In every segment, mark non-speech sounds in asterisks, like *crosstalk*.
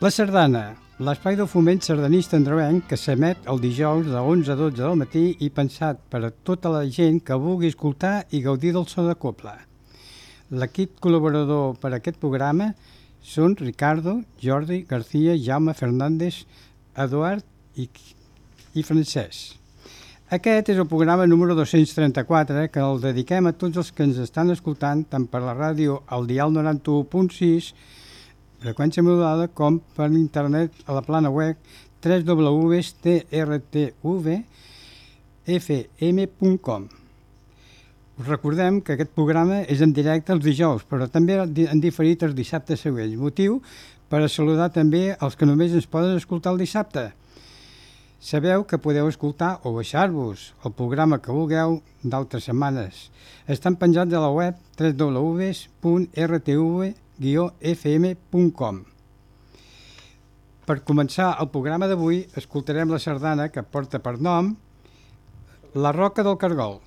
La Sardana, l'espai de foment sardanista andreuenc que s'emet el dijous de 11 a 12 del matí i pensat per a tota la gent que vulgui escoltar i gaudir del so de copla. L'equip col·laborador per a aquest programa són Ricardo, Jordi, García, Jaume, Fernández, Eduard i, i Francesc. Aquest és el programa número 234 que el dediquem a tots els que ens estan escoltant tant per la ràdio al dial 91.6 freqüència modulada com per internet a la plana web www.trtvfm.com Us recordem que aquest programa és en directe els dijous, però també en diferit els dissabtes següents. Motiu per a saludar també els que només ens poden escoltar el dissabte. Sabeu que podeu escoltar o baixar-vos el programa que vulgueu d'altres setmanes. Estan penjats a la web www.rtv.fm.com Per començar el programa d'avui escoltarem la sardana que porta per nom La Roca del Cargol.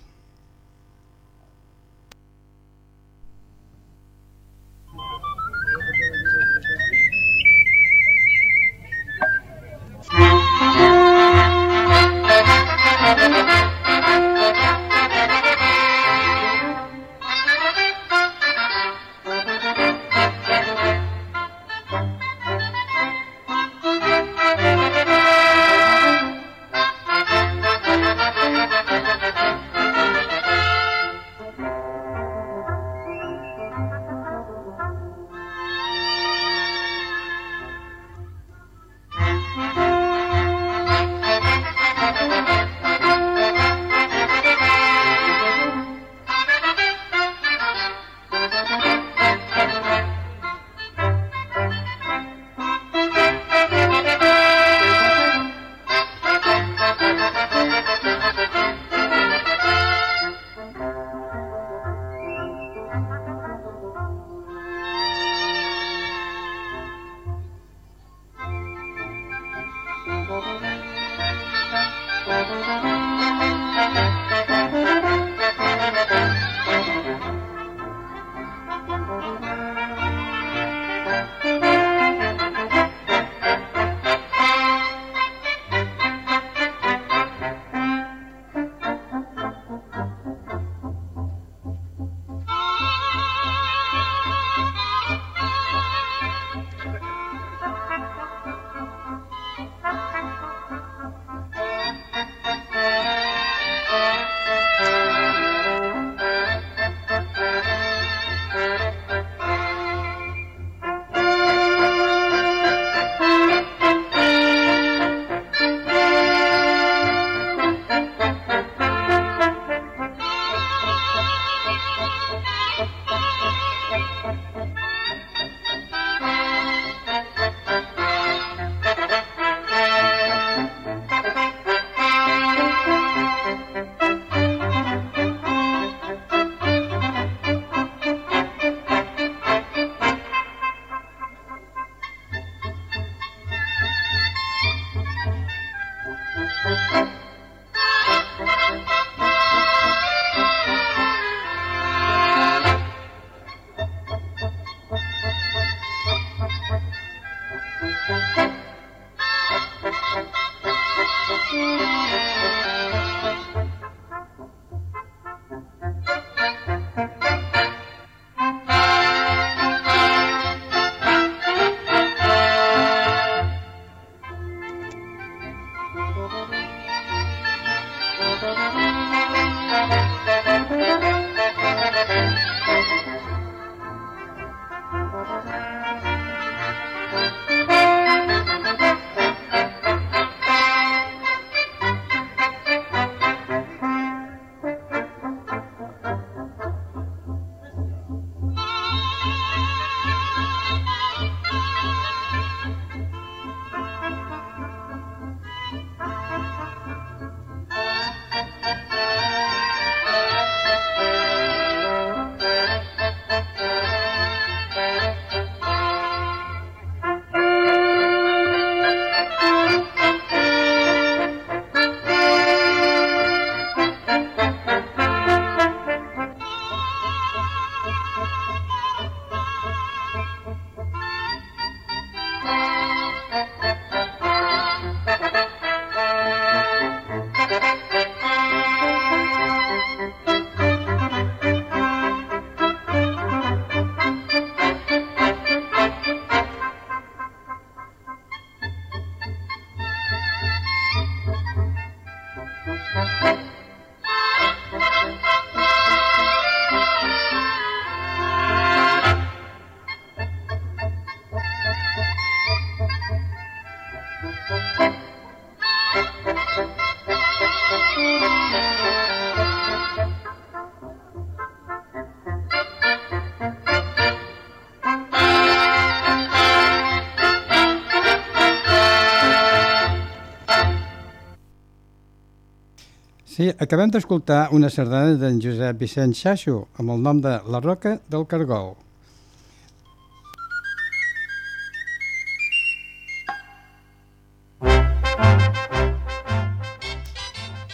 Sí, acabem d'escoltar una sardana d'en Josep Vicent Xaixo amb el nom de La Roca del Cargol.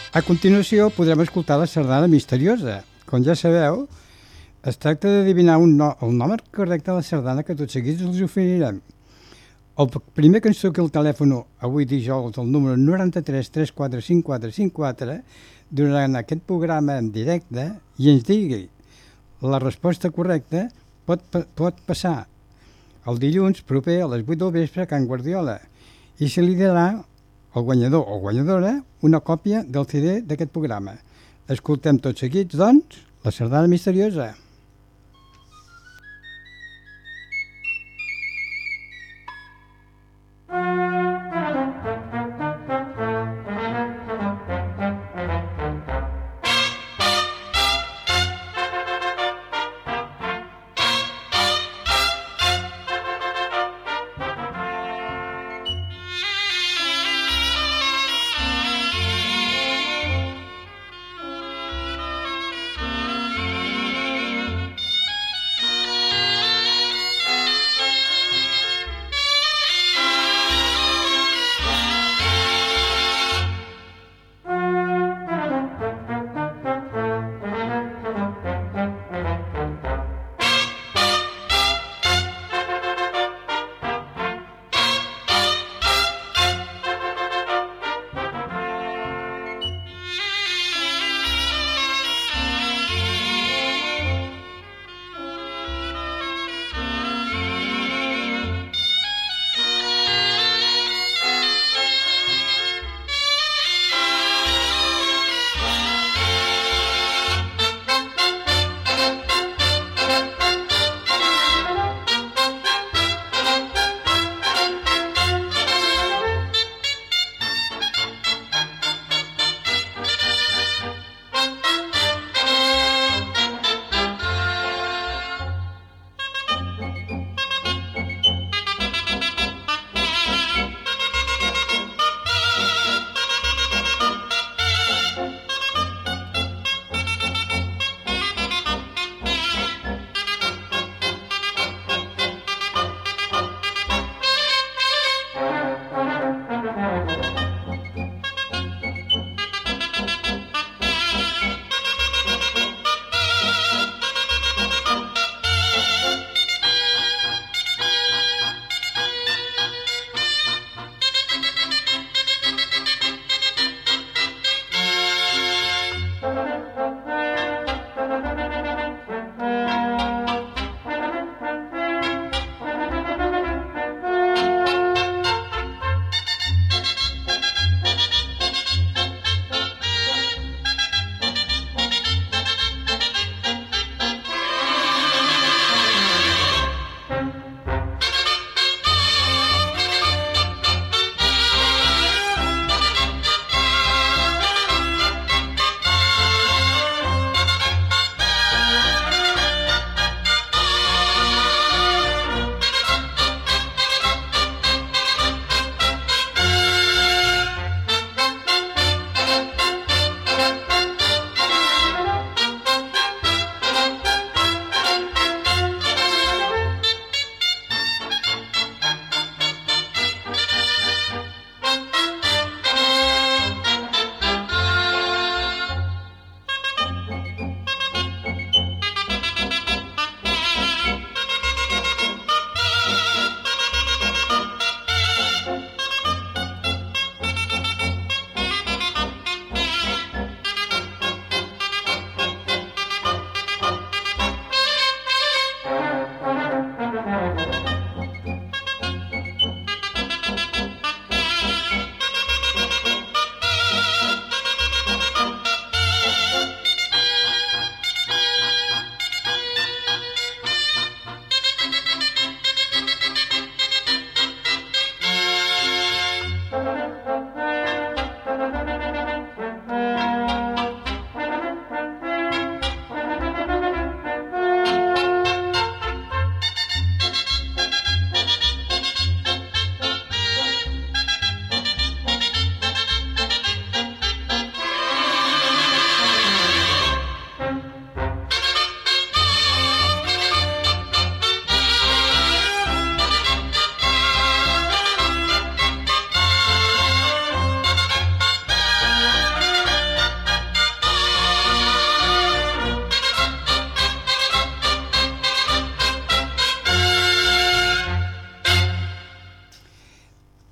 A continuació podrem escoltar la sardana misteriosa. Com ja sabeu, es tracta d'adivinar no, el nom correcte de la sardana que tot seguit els oferirem. El primer que ens truqui el telèfon avui dijous al número 93 345454 durant aquest programa en directe i ens digui la resposta correcta pot, pot passar el dilluns proper a les 8 del vespre a Can Guardiola i se li darà al guanyador o guanyadora una còpia del CD d'aquest programa. Escoltem tots seguits, doncs, la sardana misteriosa.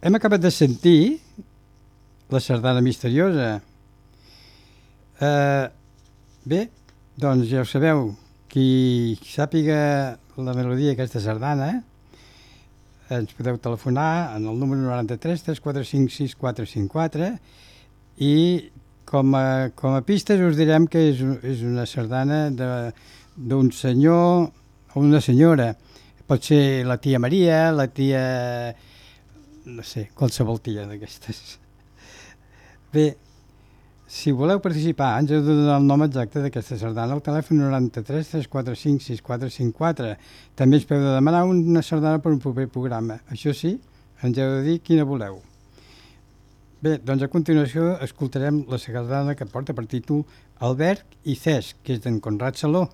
Hem acabat de sentir la sardana misteriosa. Eh, bé, doncs ja ho sabeu, qui sàpiga la melodia d'aquesta sardana, ens podeu telefonar en el número 93 345 6454 i com a, com a pistes us direm que és, és una sardana d'un senyor o una senyora. Pot ser la tia Maria, la tia... no sé, qualsevol tia d'aquestes. Bé, si voleu participar, ens heu de donar el nom exacte d'aquesta sardana al telèfon 93 345 6454. També ens podeu demanar una sardana per un proper programa. Això sí, ens heu de dir quina voleu. Bé, doncs a continuació escoltarem la sardana que porta per títol Albert i Cesc, que és d'en Conrad Saló.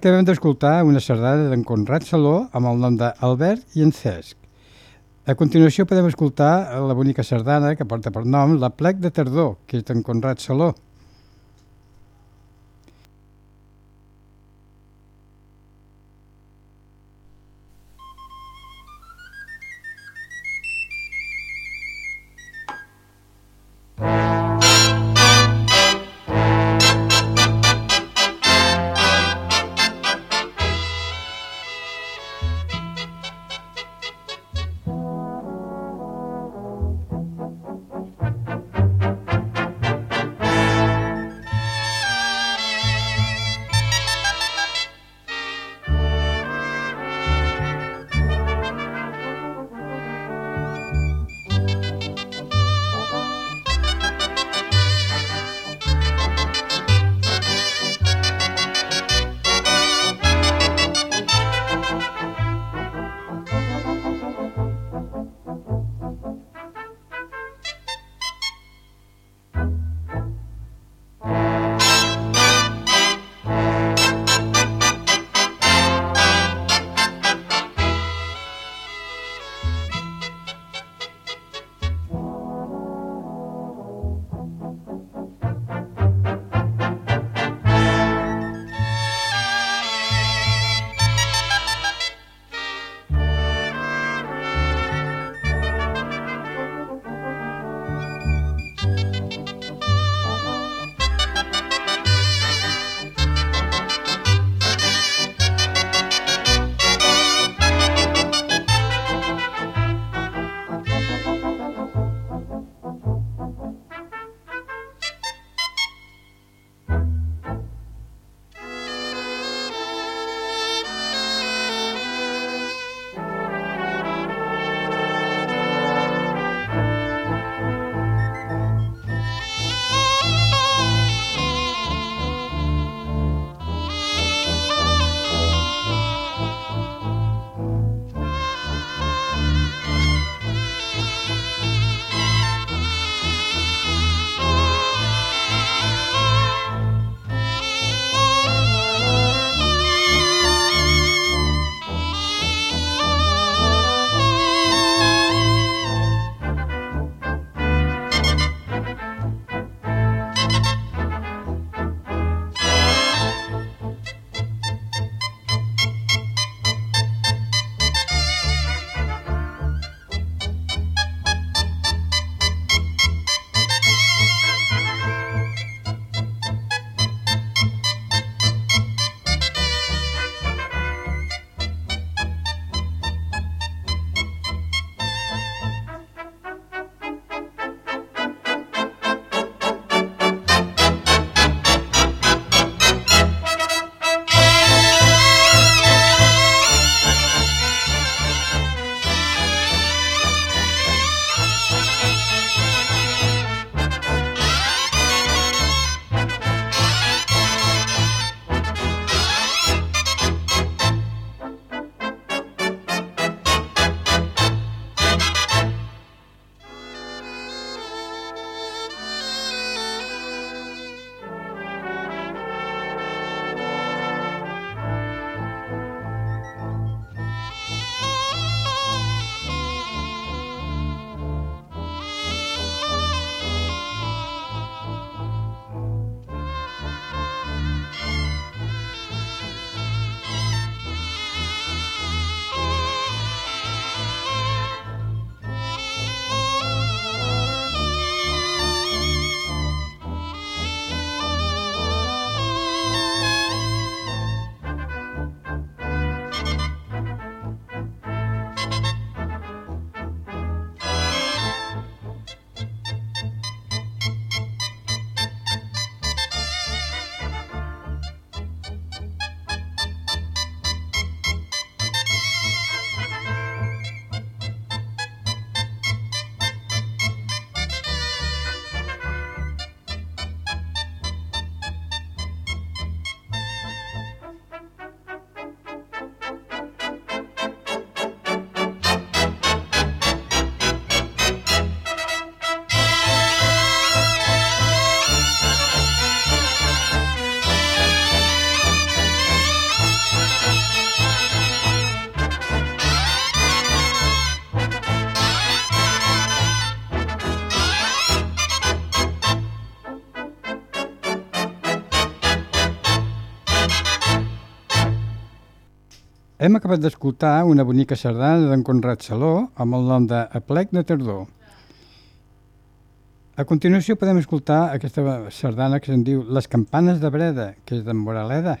Acabem d'escoltar una sardana d'en Conrad Saló amb el nom d'Albert i en Cesc. A continuació podem escoltar la bonica sardana que porta per nom La plec de tardor, que és d'en Conrad Saló. Hem acabat d'escoltar una bonica sardana d'en Conrad Saló amb el nom de Aplec de Tardor. A continuació podem escoltar aquesta sardana que se'n diu Les campanes de Breda, que és d'en Moraleda.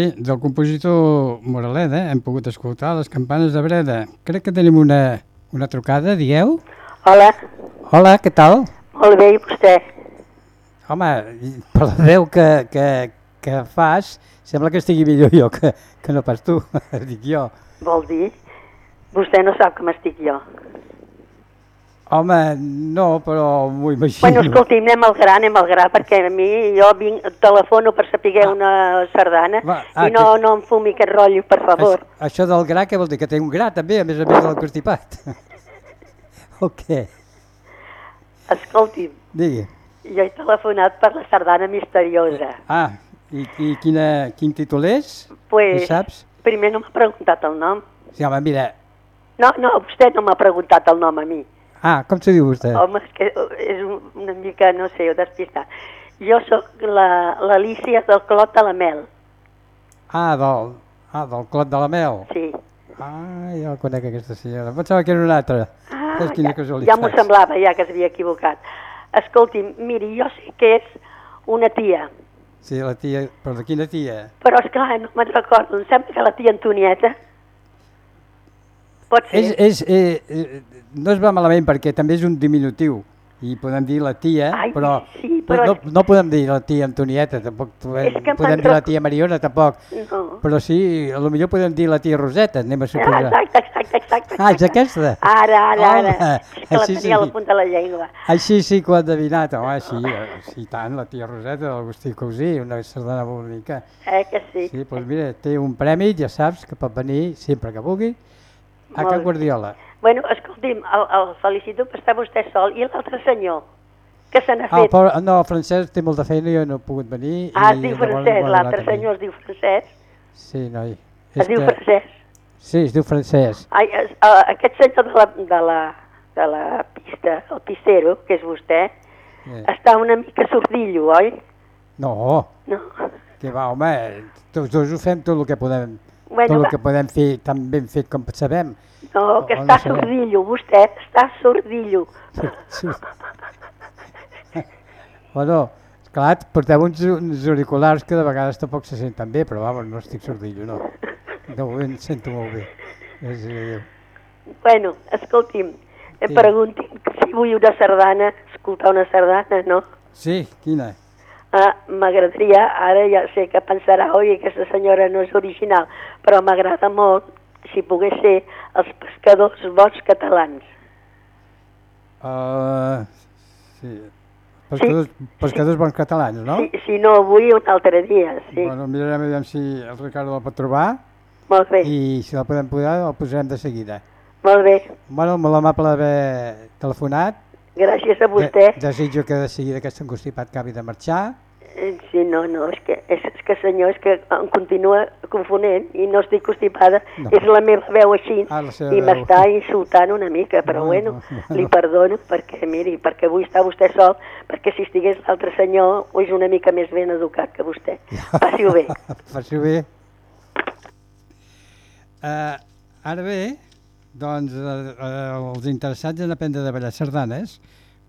Bé, del compositor Moraleda hem pogut escoltar les campanes de Breda. Crec que tenim una, una trucada, digueu? Hola, Hola, què tal? molt bé, i vostè? Home, per la veu que, que, que fas, sembla que estigui millor jo que, que no pas tu, *laughs* dic jo. Vol dir? Vostè no sap com estic jo. Home, no, però m'ho imagino. Bueno, escolti, anem al gra, anem al gra, perquè a mi jo vinc, telefono per saber una sardana Va, ah, i no, que- no em fumi aquest rotllo, per favor. Això, això del gra, què vol dir? Que té un gra també, a més a més del constipat. *laughs* o què? Escolti, Digui. jo he telefonat per la sardana misteriosa. Ah, i, i quina, quin títol és? Pues, Ho saps? primer no m'ha preguntat el nom. Sí, home, mira... No, no, vostè no m'ha preguntat el nom a mi. Ah, com se diu vostè? Home, és que és un- una mica, no sé, despistat. Jo sóc la- l'Alícia del Clot de la Mel, Ah, del, ah, del Clot de la Mel. sí. Ah, ja la conec aquesta senyora. Pensava que era una altra. Ah, Saps quina ja, casualitat. ja m'ho semblava, ja que s'havia equivocat. Escolti, miri, jo sé que és una tia, Sí, la tia... Però de quina tia? però és clar, no me'n recordo. Em sembla que la tia Antonieta. Pot ser? És, és, eh, eh, no es va malament perquè també és un diminutiu i podem dir la tia, Ai, però, sí, però no, no podem dir la tia Antonieta, tampoc podem, podem dir la tia Mariona, tampoc, No. però sí, a lo millor podem dir la tia Roseta, anem a Ah, suposar. exacte, exacte, exacte. Ah, és aquesta? Ara, ara, ara. Home, és que la tenia a sí. la punta de la llengua. Així sí que ho has endevinat, home, sí, sí, tant, la tia Roseta d'Agustí Cousí, una sardana bonica. Eh, que sí. Sí, doncs mira, té un premi, ja saps, que pot venir sempre que vulgui, a Can. Guardiola. Bueno, escolti'm, el, el felicito per estar vostè sol. I l'altre senyor, que se n'ha Ah, fet? pobre, no, Francesc té molta feina i jo no he pogut venir. Ah, es diu Francesc, l'altre a senyor es diu Francesc. Sí, noi. Es diu Francesc. Sí, es diu Francesc. Ai, es, uh, aquest senyor de la, de, la, de la pista, el pistero, que és vostè, Eh. està una mica sordillo, oi? No, No. que va, home, tots dos ho fem tot el que podem, Bueno, tot el que podem fer tan ben fet com sabem. No, que o no està sé. sordillo, vostè està sordillo. Sí. bueno, esclar, porteu uns, uns auriculars que de vegades tampoc se senten bé, però vamos, no estic sordillo, no. De moment sento molt bé. A Déu. Bueno, escolti'm, em Sí. preguntin si vull una sardana, escoltar una sardana, no? Sí, quina? Ah, m'agradaria, ara ja sé que pensarà, oi, aquesta senyora no és original, però m'agrada molt, si pogués ser, els pescadors bons catalans. Uh, sí. Pescadors, pescadors bons catalans, no? Si, si no avui, un altre dia, sí. Bueno, mirarem aviam si el Ricardo la pot trobar Molt bé, i si la podem posar, el posarem de seguida. molt bé. Bueno, molt amable d'haver telefonat. Gràcies a vostè. De, desitjo que de seguida aquest encostipat acabi de marxar. Eh, Sí, no, no, és que, és, és que senyor, és que em continua confonent i no estic constipada. No. És la meva veu així Ah, i m'està insultant una mica, però Bueno, bueno, bueno. li perdono perquè, miri, perquè avui està vostè sol, perquè si estigués l'altre senyor és una mica més ben educat que vostè. Passi-ho bé. *laughs* Faci-ho bé. Uh, ara bé, doncs uh, uh, els interessats en aprendre de ballar sardanes,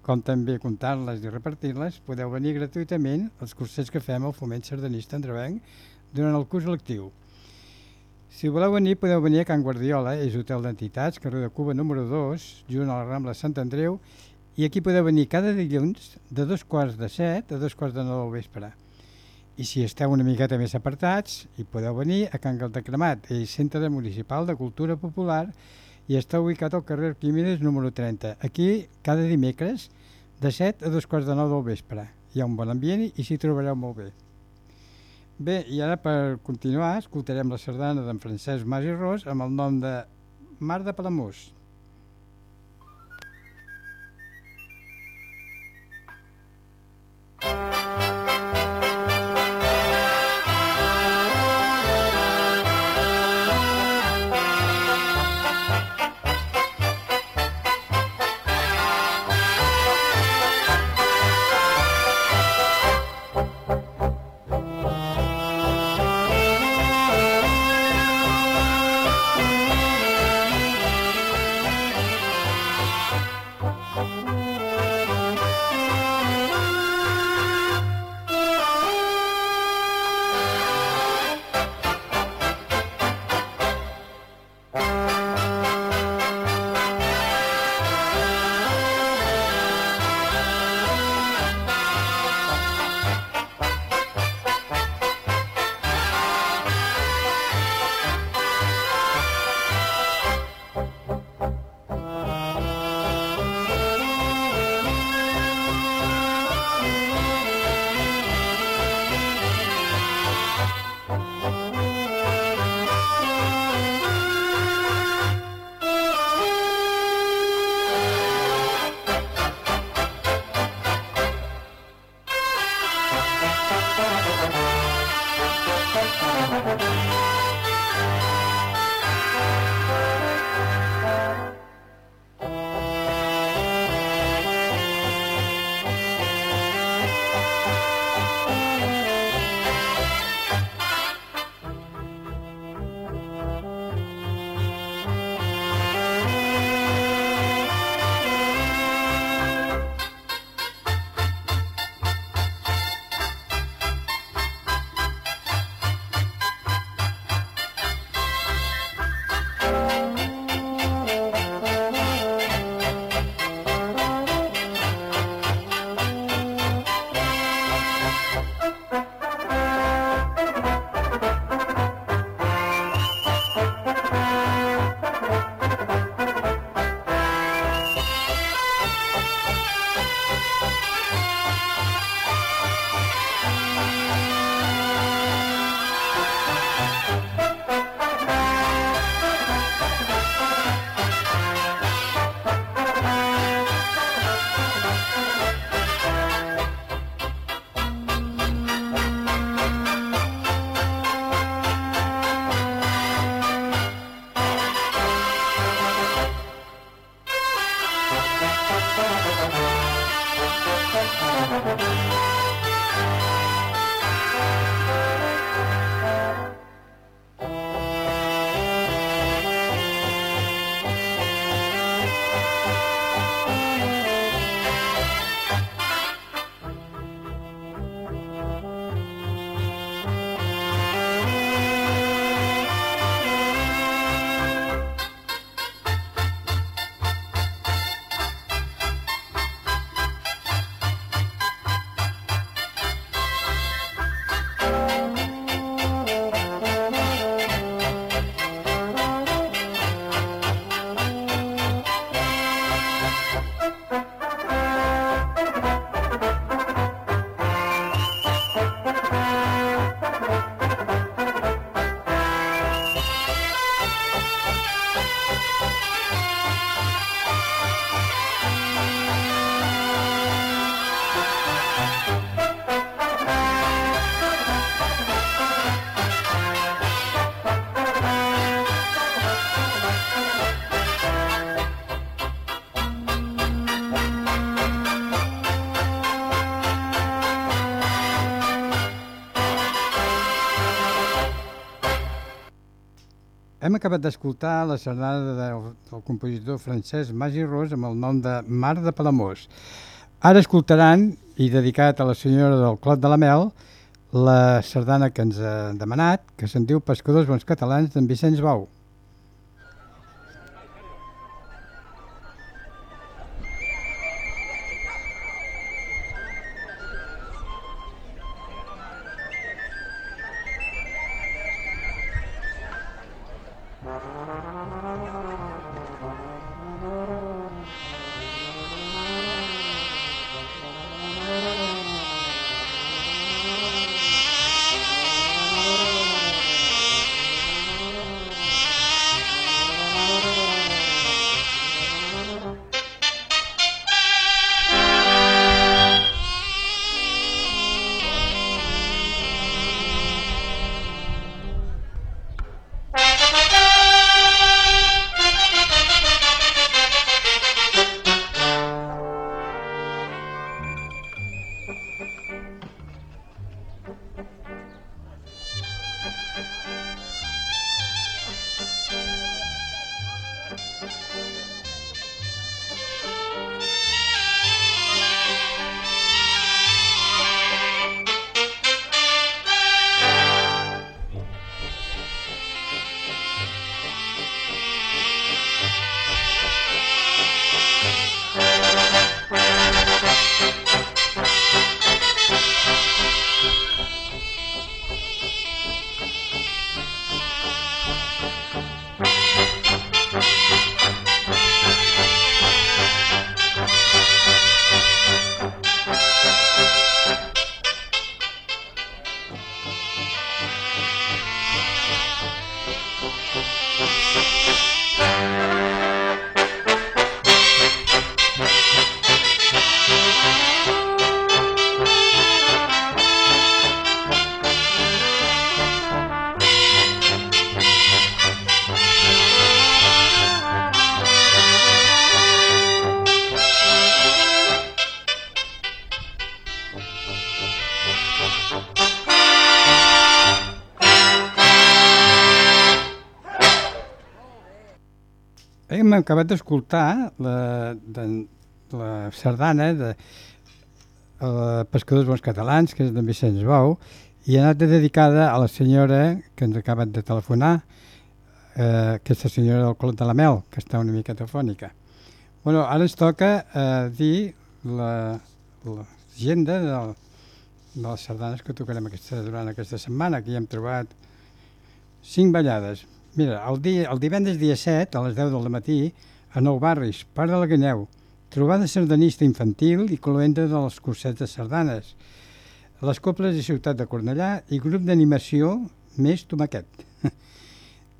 com també comptar-les i repartir-les, podeu venir gratuïtament als cursets que fem al Foment Sardanista Andrevenc durant el curs lectiu. Si voleu venir, podeu venir a Can Guardiola, és hotel d'entitats, carrer de Cuba número 2, junt a la Rambla Sant Andreu, i aquí podeu venir cada dilluns de dos quarts de set a dos quarts de nou del vespre. I si esteu una miqueta més apartats, hi podeu venir a Can Cremat, és Centre Municipal de Cultura Popular i està ubicat al carrer Químedes número 30. Aquí, cada dimecres, de 7 a dos quarts de nou del vespre. Hi ha un bon ambient i s'hi trobareu molt bé. Bé, i ara per continuar escoltarem la sardana d'en Francesc Mas i Ros amb el nom de Mar de Palamós. Thank you. Hem acabat d'escoltar la sardana del, del compositor francès Magi Ros amb el nom de Mar de Palamós. Ara escoltaran, i dedicat a la senyora del Clot de la Mel, la sardana que ens ha demanat, que se'n diu Pescadors Bons Catalans, d'en Vicenç Bau. Acabat d'escoltar la, de, la sardana de eh, Pescadors Bons Catalans, que és d'en Vicenç Bou, i ha anat dedicada a la senyora que ens ha acabat de telefonar, eh, aquesta senyora del Clot de la Mel, que està una mica telefònica. Bueno, ara ens toca eh, dir la, l'agenda de, de les sardanes que tocarem aquesta, durant aquesta setmana, que hi hem trobat cinc ballades. Mira, el, dia, el divendres dia 7, a les 10 del matí, a Nou Barris, Parc de la Guineu, trobada sardanista infantil i cloenda de les cursets de sardanes, les cobles de Ciutat de Cornellà i grup d'animació més tomaquet. *laughs*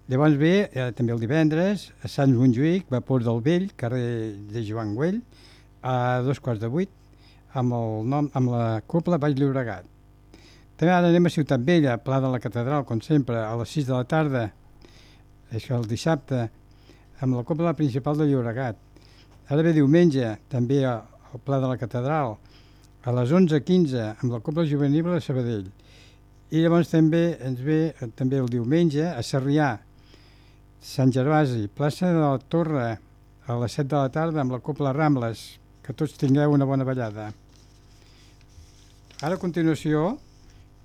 Llavors ve, eh, també el divendres, a Sant Montjuïc, Vapor del Vell, carrer de Joan Güell, a dos quarts de vuit, amb, el nom, amb la copla Baix Llobregat. També ara anem a Ciutat Vella, Pla de la Catedral, com sempre, a les 6 de la tarda, això el dissabte, amb la copla principal de Llobregat. Ara ve diumenge, també al Pla de la Catedral, a les 11.15, amb la copla juvenil de Sabadell. I llavors també ens ve també el diumenge a Sarrià, Sant Gervasi, plaça de la Torre, a les 7 de la tarda amb la Copla Rambles. Que tots tingueu una bona ballada. Ara a continuació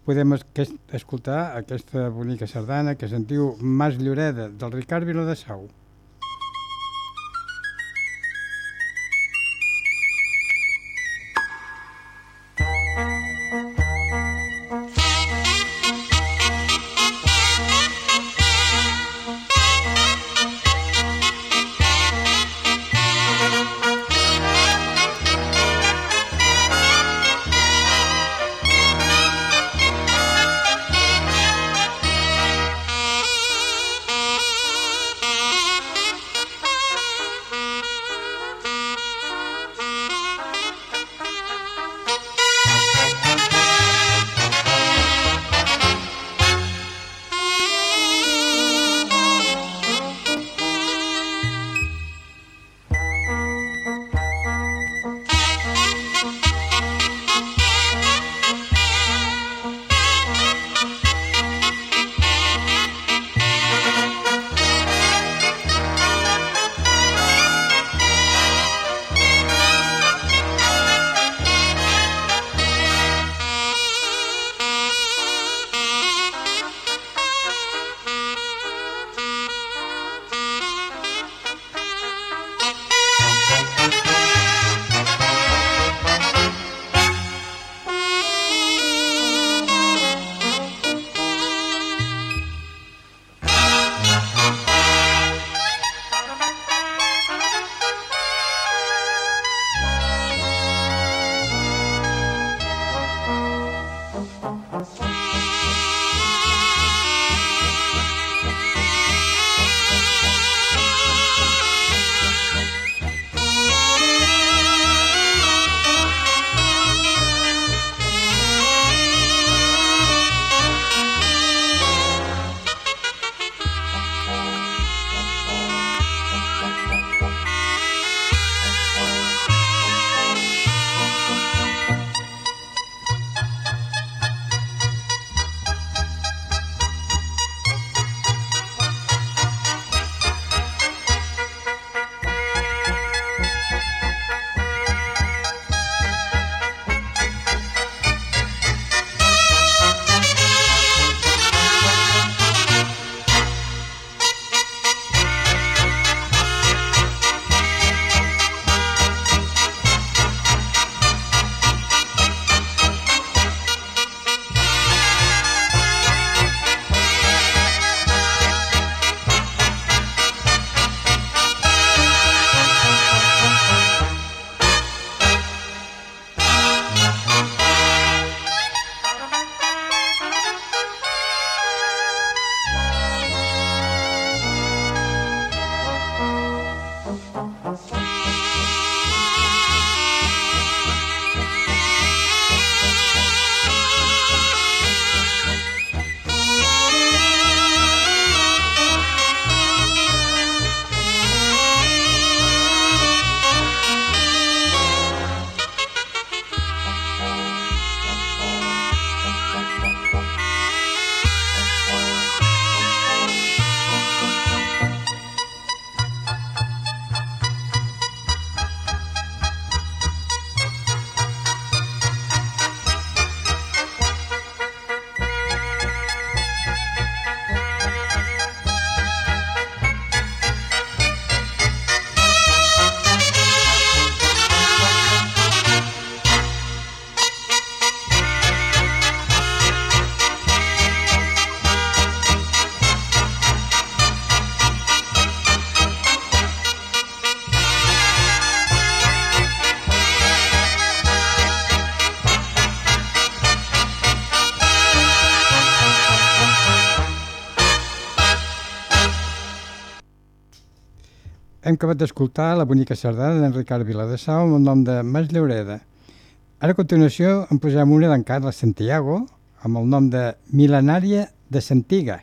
podem es- escoltar aquesta bonica sardana que se'n diu Mas Lloreda, del Ricard Viladasau. Thank hem acabat d'escoltar la bonica sardana d'en Ricard Viladesau amb el nom de Mas Llaureda. Ara a continuació en posem una d'en Carles Santiago amb el nom de Milenària de Santiga.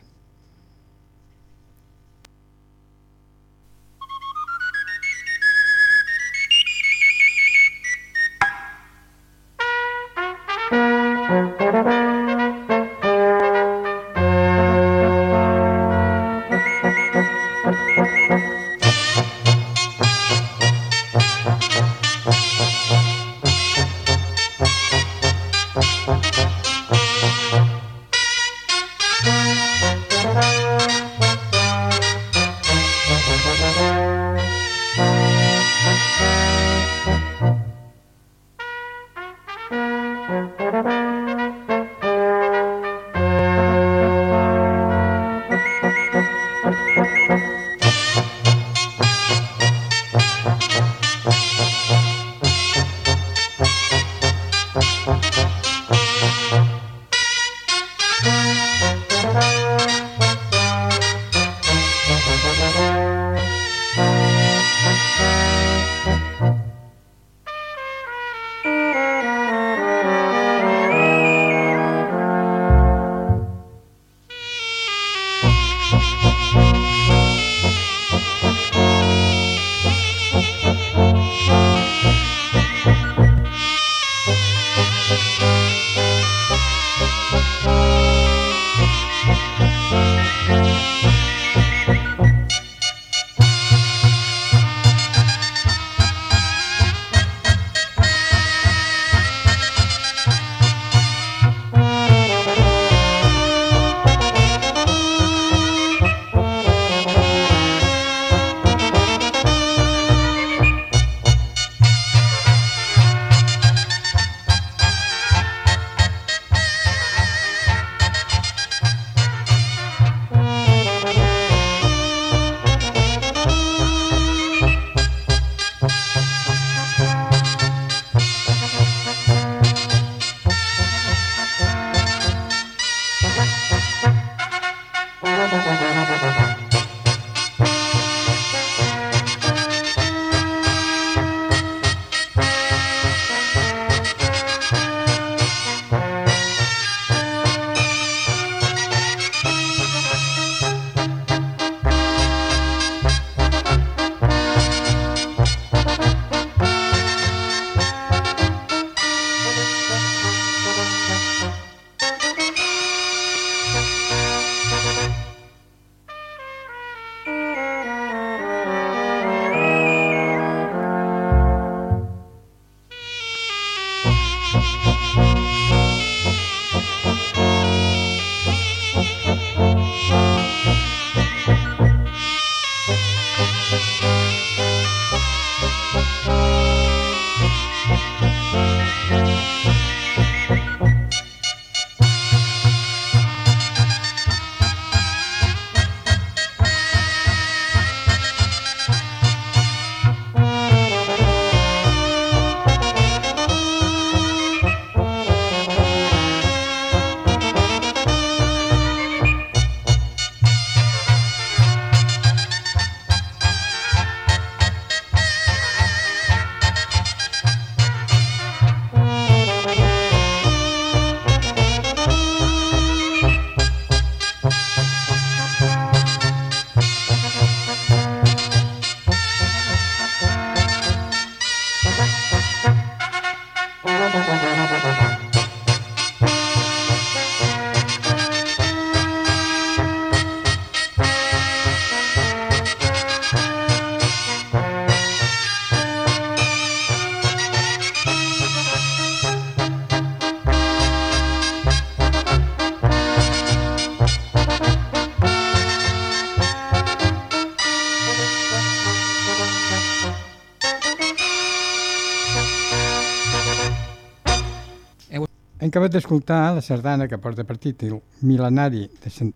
Acabat d'escoltar la sardana que porta per títol Milenari de, Sant...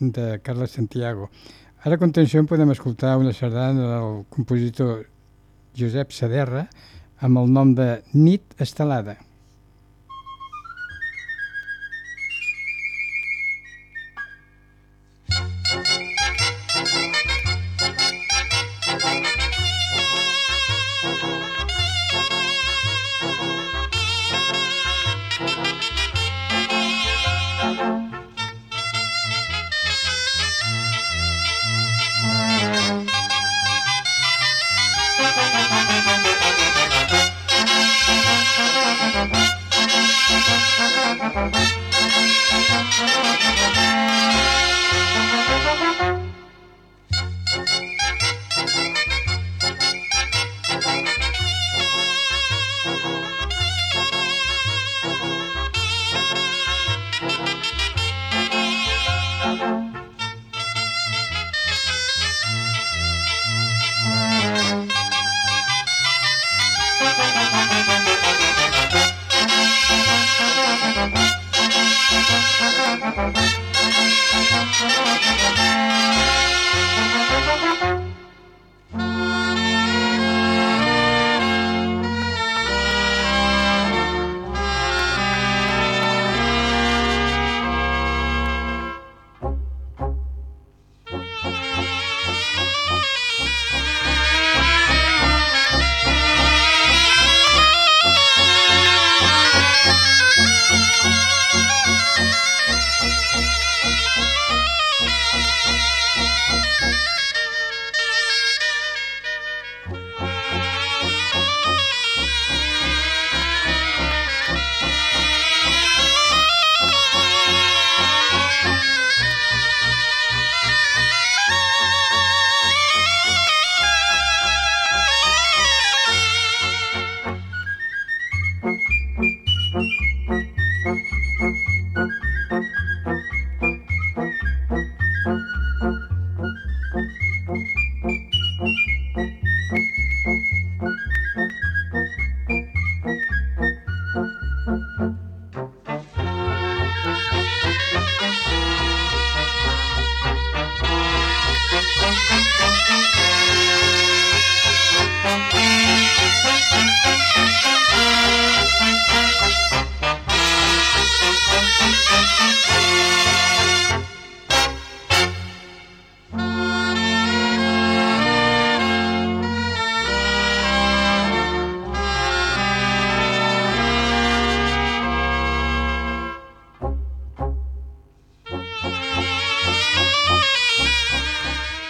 de Carles Santiago. Ara a continuació podem escoltar una sardana del compositor Josep Saderra amb el nom de Nit Estelada.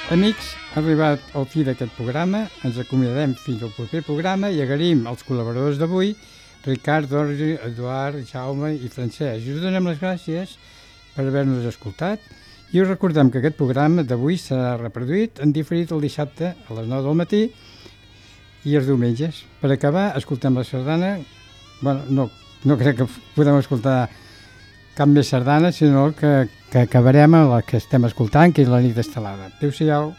Amics, ha arribat al fi d'aquest programa, ens acomiadem fins al proper programa i agraïm als col·laboradors d'avui, Ricard, Dorgi, Eduard, Jaume i Francesc. Us donem les gràcies per haver-nos escoltat i us recordem que aquest programa d'avui serà reproduït en diferit el dissabte a les 9 del matí i els diumenges. Per acabar, escoltem la sardana. bueno, no, no crec que podem escoltar cap més sardana, sinó que, que acabarem amb la que estem escoltant, que és la nit estelada. Adéu-siau.